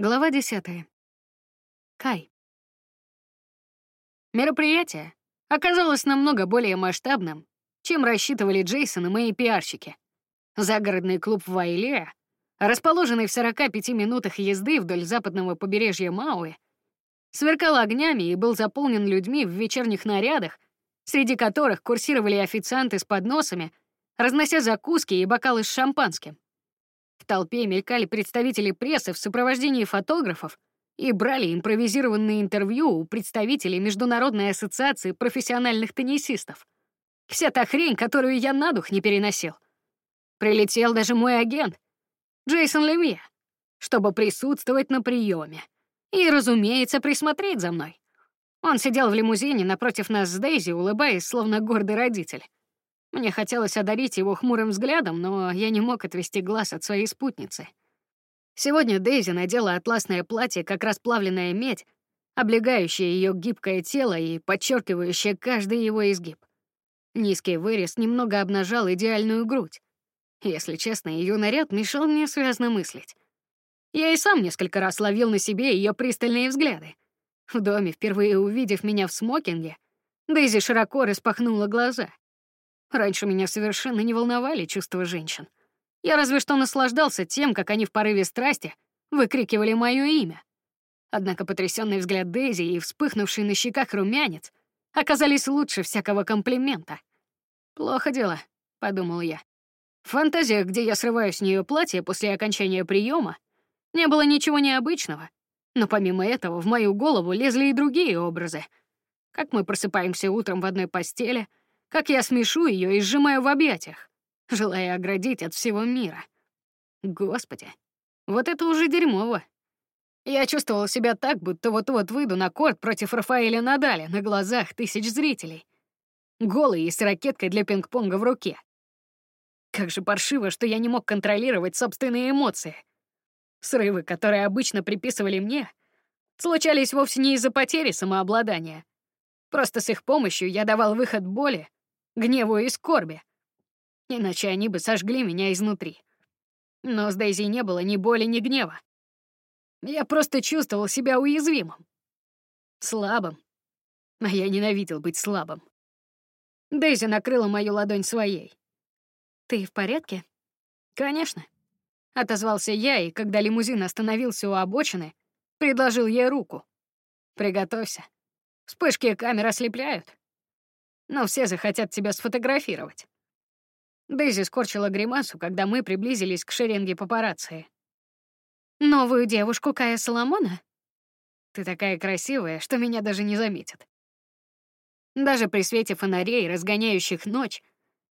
Глава 10. Кай. Мероприятие оказалось намного более масштабным, чем рассчитывали Джейсон и мои пиарщики. Загородный клуб Вайлея, расположенный в 45 минутах езды вдоль западного побережья Мауи, сверкал огнями и был заполнен людьми в вечерних нарядах, среди которых курсировали официанты с подносами, разнося закуски и бокалы с шампанским. В толпе мелькали представители прессы в сопровождении фотографов и брали импровизированные интервью у представителей Международной ассоциации профессиональных теннисистов. Вся та хрень, которую я на дух не переносил. Прилетел даже мой агент, Джейсон Лемье, чтобы присутствовать на приеме и, разумеется, присмотреть за мной. Он сидел в лимузине напротив нас с Дейзи, улыбаясь, словно гордый родитель. Мне хотелось одарить его хмурым взглядом, но я не мог отвести глаз от своей спутницы. Сегодня Дейзи надела атласное платье, как расплавленная медь, облегающее ее гибкое тело и подчеркивающее каждый его изгиб. Низкий вырез немного обнажал идеальную грудь. Если честно, ее наряд мешал мне связно мыслить. Я и сам несколько раз ловил на себе ее пристальные взгляды. В доме, впервые увидев меня в смокинге, Дейзи широко распахнула глаза. Раньше меня совершенно не волновали чувства женщин. Я разве что наслаждался тем, как они в порыве страсти выкрикивали мое имя. Однако потрясенный взгляд Дейзи и вспыхнувший на щеках румянец оказались лучше всякого комплимента. «Плохо дело», — подумал я. В фантазиях, где я срываю с нее платье после окончания приема, не было ничего необычного. Но помимо этого в мою голову лезли и другие образы. Как мы просыпаемся утром в одной постели — как я смешу ее и сжимаю в объятиях, желая оградить от всего мира. Господи, вот это уже дерьмово. Я чувствовал себя так, будто вот-вот выйду на корт против Рафаэля Надаля на глазах тысяч зрителей. Голый и с ракеткой для пинг-понга в руке. Как же паршиво, что я не мог контролировать собственные эмоции. Срывы, которые обычно приписывали мне, случались вовсе не из-за потери самообладания. Просто с их помощью я давал выход боли гневу и скорби. Иначе они бы сожгли меня изнутри. Но с Дейзи не было ни боли, ни гнева. Я просто чувствовал себя уязвимым. Слабым. А я ненавидел быть слабым. Дейзи накрыла мою ладонь своей. «Ты в порядке?» «Конечно», — отозвался я, и когда лимузин остановился у обочины, предложил ей руку. «Приготовься. Вспышки камер ослепляют но все захотят тебя сфотографировать. Дейзи скорчила гримасу, когда мы приблизились к шеренге папарацци. «Новую девушку Кая Соломона?» «Ты такая красивая, что меня даже не заметят». Даже при свете фонарей, разгоняющих ночь,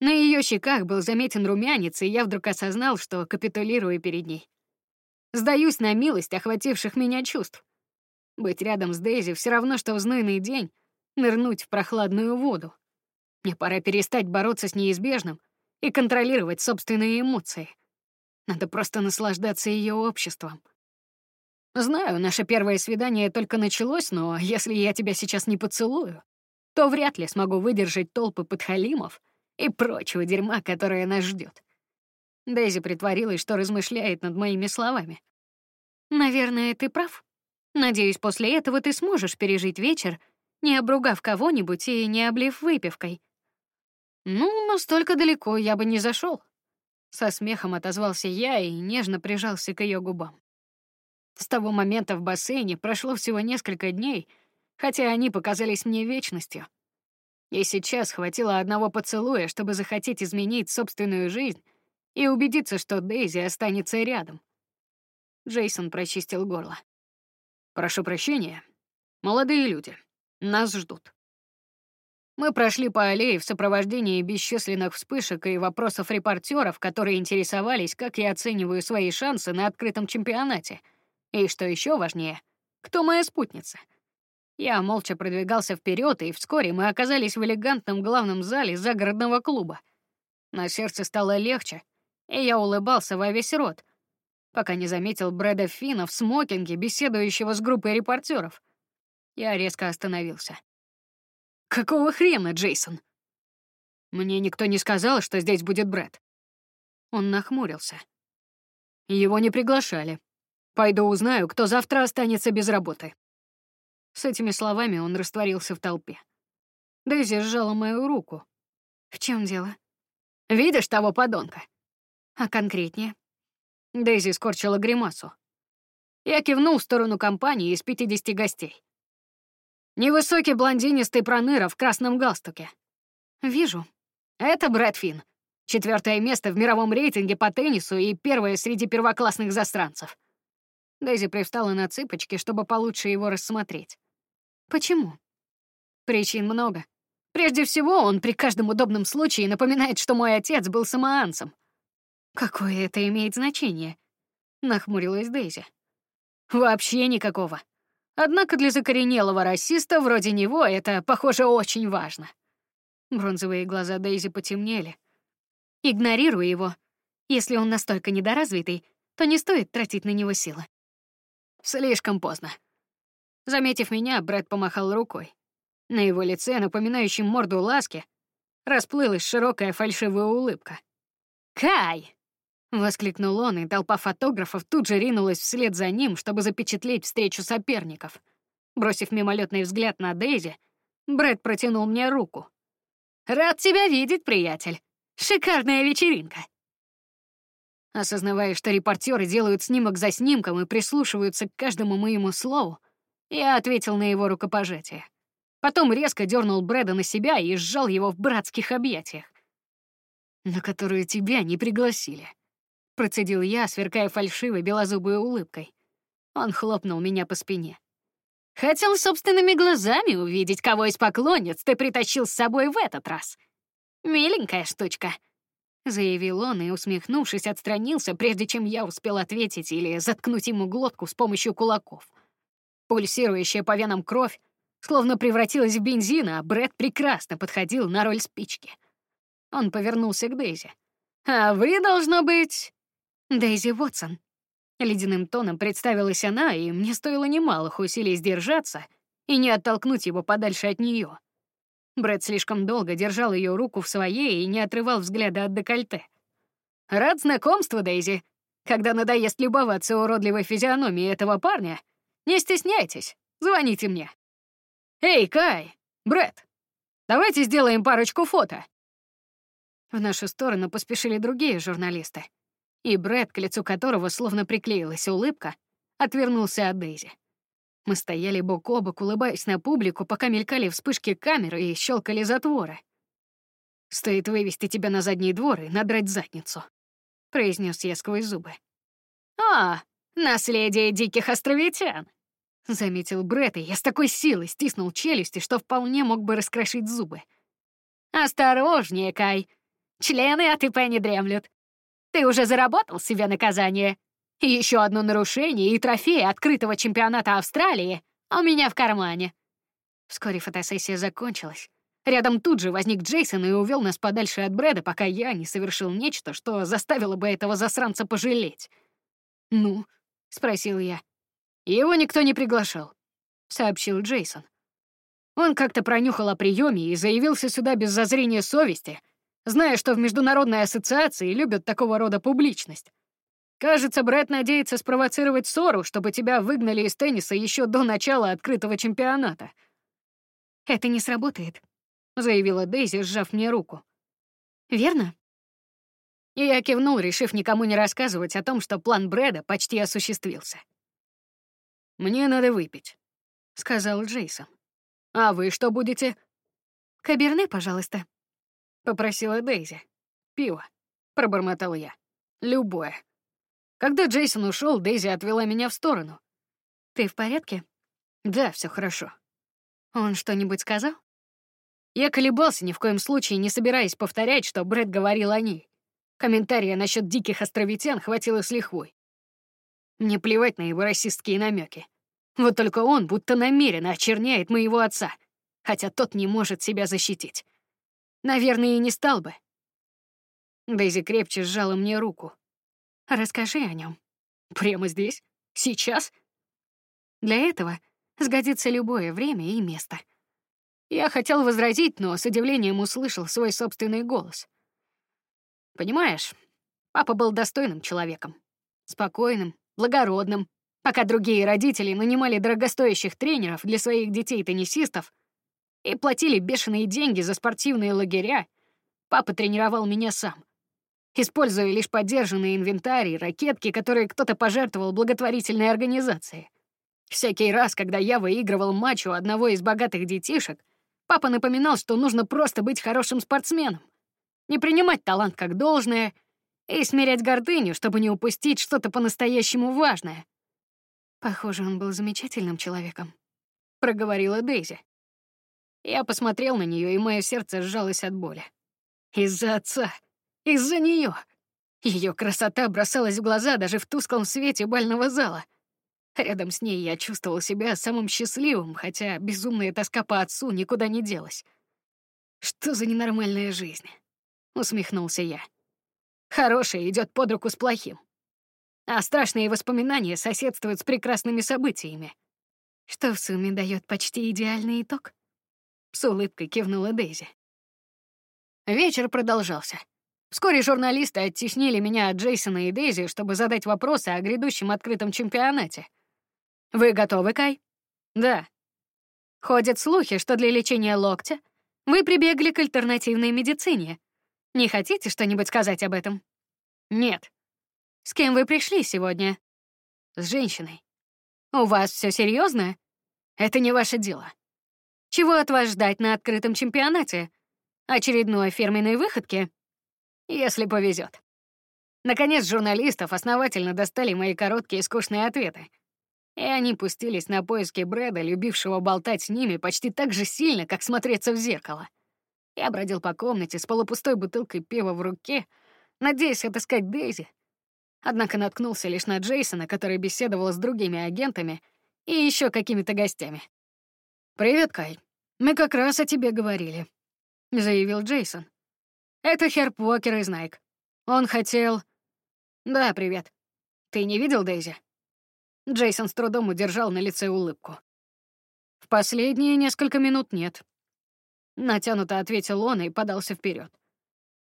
на ее щеках был заметен румянец, и я вдруг осознал, что капитулирую перед ней. Сдаюсь на милость охвативших меня чувств. Быть рядом с Дейзи все равно, что в знойный день нырнуть в прохладную воду. Мне пора перестать бороться с неизбежным и контролировать собственные эмоции. Надо просто наслаждаться ее обществом. Знаю, наше первое свидание только началось, но если я тебя сейчас не поцелую, то вряд ли смогу выдержать толпы подхалимов и прочего дерьма, которое нас ждет. Дейзи притворилась, что размышляет над моими словами. «Наверное, ты прав. Надеюсь, после этого ты сможешь пережить вечер, не обругав кого-нибудь и не облив выпивкой. Ну, настолько далеко я бы не зашел. Со смехом отозвался я и нежно прижался к ее губам. С того момента в бассейне прошло всего несколько дней, хотя они показались мне вечностью. И сейчас хватило одного поцелуя, чтобы захотеть изменить собственную жизнь и убедиться, что Дейзи останется рядом. Джейсон прочистил горло. «Прошу прощения. Молодые люди. Нас ждут». Мы прошли по аллее в сопровождении бесчисленных вспышек и вопросов репортеров, которые интересовались, как я оцениваю свои шансы на открытом чемпионате. И что еще важнее, кто моя спутница. Я молча продвигался вперед, и вскоре мы оказались в элегантном главном зале загородного клуба. На сердце стало легче, и я улыбался во весь рот, пока не заметил Брэда Фина в смокинге, беседующего с группой репортеров. Я резко остановился. Какого хрена, Джейсон? Мне никто не сказал, что здесь будет Брэд. Он нахмурился. Его не приглашали. Пойду узнаю, кто завтра останется без работы». С этими словами он растворился в толпе. Дейзи сжала мою руку. «В чем дело?» «Видишь того подонка?» «А конкретнее?» Дейзи скорчила гримасу. Я кивнул в сторону компании из 50 гостей. Невысокий блондинистый проныра в красном галстуке. Вижу. Это Брэд Финн. Четвертое место в мировом рейтинге по теннису и первое среди первоклассных застранцев. Дейзи привстала на цыпочки, чтобы получше его рассмотреть. Почему? Причин много. Прежде всего, он при каждом удобном случае напоминает, что мой отец был самоанцем. Какое это имеет значение? Нахмурилась Дейзи. Вообще никакого. Однако для закоренелого расиста вроде него это, похоже, очень важно. Бронзовые глаза Дейзи потемнели. Игнорируй его. Если он настолько недоразвитый, то не стоит тратить на него силы. Слишком поздно. Заметив меня, Брэд помахал рукой. На его лице, напоминающем морду ласки, расплылась широкая фальшивая улыбка. «Кай!» — воскликнул он, и толпа фотографов тут же ринулась вслед за ним, чтобы запечатлеть встречу соперников. Бросив мимолетный взгляд на Дейзи, Брэд протянул мне руку. «Рад тебя видеть, приятель. Шикарная вечеринка!» Осознавая, что репортеры делают снимок за снимком и прислушиваются к каждому моему слову, я ответил на его рукопожатие. Потом резко дернул Брэда на себя и сжал его в братских объятиях. «На которую тебя не пригласили», — процедил я, сверкая фальшивой белозубой улыбкой. Он хлопнул меня по спине. «Хотел собственными глазами увидеть, кого из поклонниц ты притащил с собой в этот раз. Миленькая штучка», — заявил он и, усмехнувшись, отстранился, прежде чем я успел ответить или заткнуть ему глотку с помощью кулаков. Пульсирующая по венам кровь словно превратилась в бензин, а Брэд прекрасно подходил на роль спички. Он повернулся к Дейзи. «А вы, должно быть...» «Дейзи Уотсон». Ледяным тоном представилась она, и мне стоило немалых усилий сдержаться и не оттолкнуть его подальше от нее. Брэд слишком долго держал ее руку в своей и не отрывал взгляда от декольте. «Рад знакомству, Дейзи. Когда надоест любоваться уродливой физиономией этого парня, не стесняйтесь, звоните мне». «Эй, Кай! Брэд! Давайте сделаем парочку фото!» В нашу сторону поспешили другие журналисты, и Брэд, к лицу которого словно приклеилась улыбка, отвернулся от Дейзи. Мы стояли бок о бок, улыбаясь на публику, пока мелькали вспышки камеры и щелкали затворы. «Стоит вывести тебя на задний двор и надрать задницу», — произнес я сквозь зубы. «А, наследие диких островитян!» Заметил Брэд, и я с такой силой стиснул челюсти, что вполне мог бы раскрошить зубы. «Осторожнее, Кай. Члены от ИП не дремлют. Ты уже заработал себе наказание. Еще одно нарушение и трофей открытого чемпионата Австралии у меня в кармане». Вскоре фотосессия закончилась. Рядом тут же возник Джейсон и увел нас подальше от Брэда, пока я не совершил нечто, что заставило бы этого засранца пожалеть. «Ну?» — спросил я. Его никто не приглашал, сообщил Джейсон. Он как-то пронюхал о приеме и заявился сюда без зазрения совести, зная, что в международной ассоциации любят такого рода публичность. Кажется, Брэд надеется спровоцировать ссору, чтобы тебя выгнали из тенниса еще до начала открытого чемпионата. Это не сработает, заявила Дейзи, сжав мне руку. Верно? И я кивнул, решив никому не рассказывать о том, что план Брэда почти осуществился. «Мне надо выпить», — сказал Джейсон. «А вы что будете?» «Каберне, пожалуйста», — попросила Дейзи. «Пиво», — пробормотал я. «Любое». Когда Джейсон ушел, Дейзи отвела меня в сторону. «Ты в порядке?» «Да, все хорошо». «Он что-нибудь сказал?» Я колебался, ни в коем случае не собираясь повторять, что Брэд говорил о ней. Комментария насчет диких островитян хватило с лихвой. Мне плевать на его расистские намеки. Вот только он будто намеренно очерняет моего отца, хотя тот не может себя защитить. Наверное, и не стал бы. Дейзи крепче сжала мне руку. «Расскажи о нем. Прямо здесь? Сейчас?» Для этого сгодится любое время и место. Я хотел возразить, но с удивлением услышал свой собственный голос. Понимаешь, папа был достойным человеком, спокойным, благородным, Пока другие родители нанимали дорогостоящих тренеров для своих детей-теннисистов и платили бешеные деньги за спортивные лагеря, папа тренировал меня сам, используя лишь поддержанные инвентарь ракетки, которые кто-то пожертвовал благотворительной организации. Всякий раз, когда я выигрывал матч у одного из богатых детишек, папа напоминал, что нужно просто быть хорошим спортсменом, не принимать талант как должное и смирять гордыню, чтобы не упустить что-то по-настоящему важное. Похоже, он был замечательным человеком, проговорила Дейзи. Я посмотрел на нее, и мое сердце сжалось от боли. Из-за отца, из-за нее. Ее красота бросалась в глаза даже в тусклом свете бального зала. Рядом с ней я чувствовал себя самым счастливым, хотя безумная тоска по отцу никуда не делась. Что за ненормальная жизнь? усмехнулся я. Хорошее идет под руку с плохим. А страшные воспоминания соседствуют с прекрасными событиями. Что в сумме дает почти идеальный итог? С улыбкой кивнула Дейзи. Вечер продолжался. Вскоре журналисты оттеснили меня от Джейсона и Дейзи, чтобы задать вопросы о грядущем открытом чемпионате. Вы готовы, Кай? Да. Ходят слухи, что для лечения локтя вы прибегли к альтернативной медицине. Не хотите что-нибудь сказать об этом? Нет. С кем вы пришли сегодня? С женщиной. У вас все серьезно? Это не ваше дело. Чего от вас ждать на открытом чемпионате? Очередной фирменной выходки? Если повезет. Наконец, журналистов основательно достали мои короткие и скучные ответы. И они пустились на поиски Брэда, любившего болтать с ними почти так же сильно, как смотреться в зеркало. Я бродил по комнате с полупустой бутылкой пива в руке, надеясь отыскать Дейзи. Однако наткнулся лишь на Джейсона, который беседовал с другими агентами и еще какими-то гостями. «Привет, Кай. Мы как раз о тебе говорили», — заявил Джейсон. «Это Херп Уокер из Найк. Он хотел...» «Да, привет. Ты не видел Дейзи?» Джейсон с трудом удержал на лице улыбку. «В последние несколько минут нет», Натянуто ответил он и подался вперед.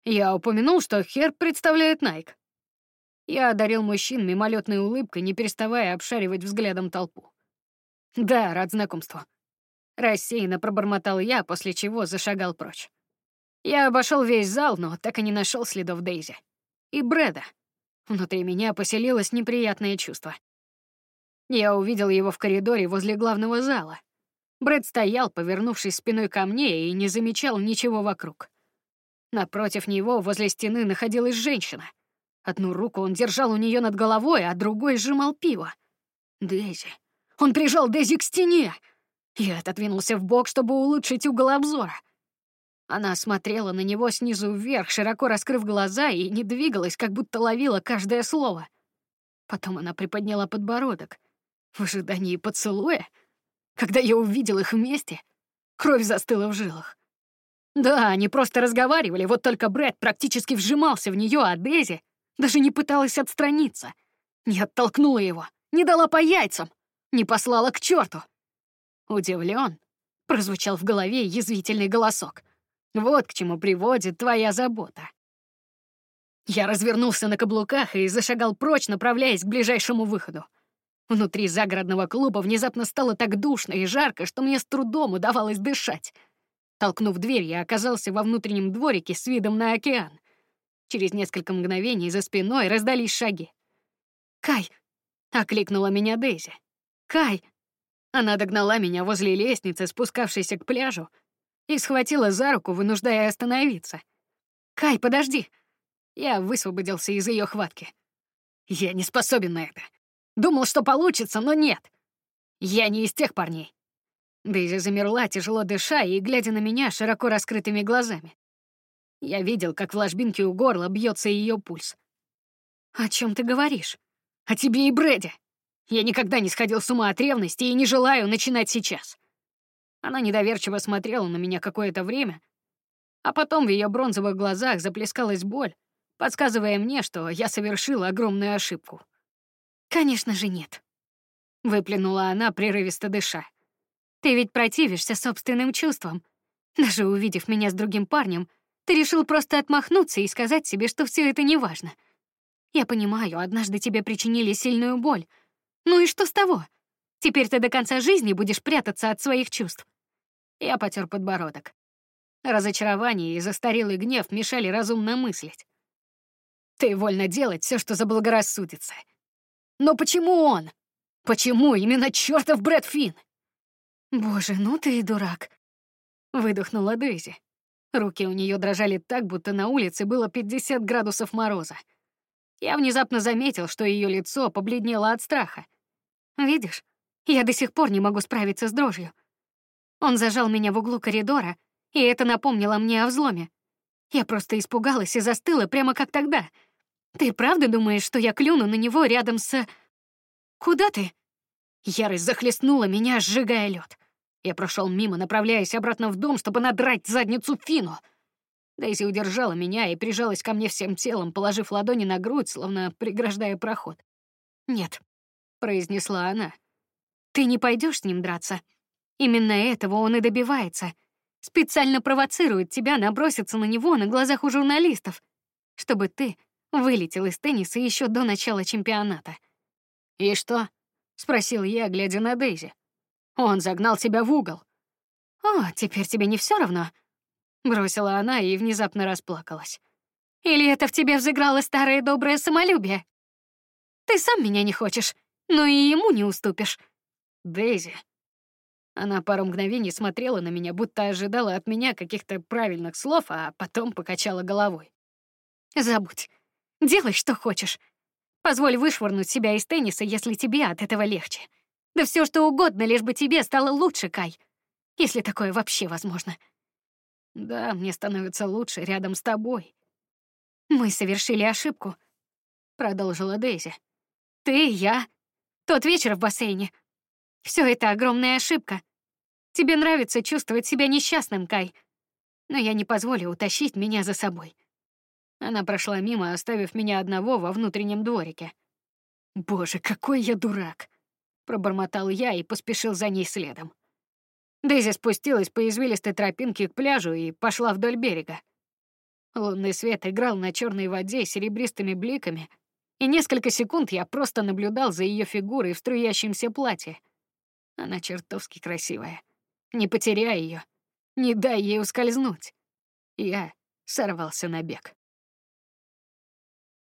Я упомянул, что Херб представляет Найк. Я одарил мужчин мимолетной улыбкой, не переставая обшаривать взглядом толпу. Да, рад знакомству. Рассеянно пробормотал я, после чего зашагал прочь. Я обошел весь зал, но так и не нашел следов Дейзи. И Брэда. Внутри меня поселилось неприятное чувство. Я увидел его в коридоре возле главного зала. Брэд стоял, повернувшись спиной ко мне, и не замечал ничего вокруг. Напротив него, возле стены, находилась женщина. Одну руку он держал у нее над головой, а другой сжимал пиво. Дейзи. Он прижал Дейзи к стене. Я отодвинулся в бок, чтобы улучшить угол обзора. Она смотрела на него снизу вверх, широко раскрыв глаза, и не двигалась, как будто ловила каждое слово. Потом она приподняла подбородок. В ожидании поцелуя — когда я увидел их вместе, кровь застыла в жилах. Да, они просто разговаривали, вот только Брэд практически вжимался в нее, а Дейзи даже не пыталась отстраниться. Не оттолкнула его, не дала по яйцам, не послала к черту. Удивлен, прозвучал в голове язвительный голосок. Вот к чему приводит твоя забота. Я развернулся на каблуках и зашагал прочь, направляясь к ближайшему выходу. Внутри загородного клуба внезапно стало так душно и жарко, что мне с трудом удавалось дышать. Толкнув дверь, я оказался во внутреннем дворике с видом на океан. Через несколько мгновений за спиной раздались шаги. «Кай!» — окликнула меня Дейзи. «Кай!» Она догнала меня возле лестницы, спускавшейся к пляжу, и схватила за руку, вынуждая остановиться. «Кай, подожди!» Я высвободился из ее хватки. «Я не способен на это. Думал, что получится, но нет. Я не из тех парней. Дейзи замерла, тяжело дыша и глядя на меня широко раскрытыми глазами. Я видел, как в ложбинке у горла бьется ее пульс. «О чем ты говоришь? О тебе и Брэде. Я никогда не сходил с ума от ревности и не желаю начинать сейчас». Она недоверчиво смотрела на меня какое-то время, а потом в ее бронзовых глазах заплескалась боль, подсказывая мне, что я совершил огромную ошибку. «Конечно же нет», — выплюнула она, прерывисто дыша. «Ты ведь противишься собственным чувствам. Даже увидев меня с другим парнем, ты решил просто отмахнуться и сказать себе, что все это неважно. Я понимаю, однажды тебе причинили сильную боль, Ну и что с того? Теперь ты до конца жизни будешь прятаться от своих чувств. Я потер подбородок. Разочарование и застарелый гнев мешали разумно мыслить. Ты вольно делать все, что заблагорассудится. Но почему он? Почему именно чертов Брэд Финн? Боже, ну ты и дурак. Выдохнула Дейзи. Руки у нее дрожали так, будто на улице было 50 градусов мороза. Я внезапно заметил, что ее лицо побледнело от страха. Видишь, я до сих пор не могу справиться с дрожью. Он зажал меня в углу коридора, и это напомнило мне о взломе. Я просто испугалась и застыла прямо как тогда. Ты правда думаешь, что я клюну на него рядом с... Куда ты? Ярость захлестнула меня, сжигая лед. Я прошел мимо, направляясь обратно в дом, чтобы надрать задницу Фину. Дейзи удержала меня и прижалась ко мне всем телом, положив ладони на грудь, словно преграждая проход. «Нет», — произнесла она, — «ты не пойдешь с ним драться. Именно этого он и добивается. Специально провоцирует тебя наброситься на него на глазах у журналистов, чтобы ты вылетел из тенниса еще до начала чемпионата». «И что?» — спросил я, глядя на Дейзи. Он загнал тебя в угол. О, теперь тебе не все равно? Бросила она и внезапно расплакалась. Или это в тебе взыграло старое доброе самолюбие? Ты сам меня не хочешь, но и ему не уступишь. Дейзи. Она пару мгновений смотрела на меня, будто ожидала от меня каких-то правильных слов, а потом покачала головой. Забудь. Делай, что хочешь. Позволь вышвырнуть себя из тенниса, если тебе от этого легче. Да все что угодно, лишь бы тебе стало лучше, Кай. Если такое вообще возможно. Да, мне становится лучше рядом с тобой. Мы совершили ошибку, продолжила Дейзи. Ты, я, тот вечер в бассейне. Все это огромная ошибка. Тебе нравится чувствовать себя несчастным, Кай. Но я не позволю утащить меня за собой. Она прошла мимо, оставив меня одного во внутреннем дворике. Боже, какой я дурак пробормотал я и поспешил за ней следом. Дейзи спустилась по извилистой тропинке к пляжу и пошла вдоль берега. Лунный свет играл на черной воде серебристыми бликами, и несколько секунд я просто наблюдал за ее фигурой в струящемся платье. Она чертовски красивая. Не потеряй ее, не дай ей ускользнуть. Я сорвался на бег.